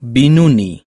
binuni.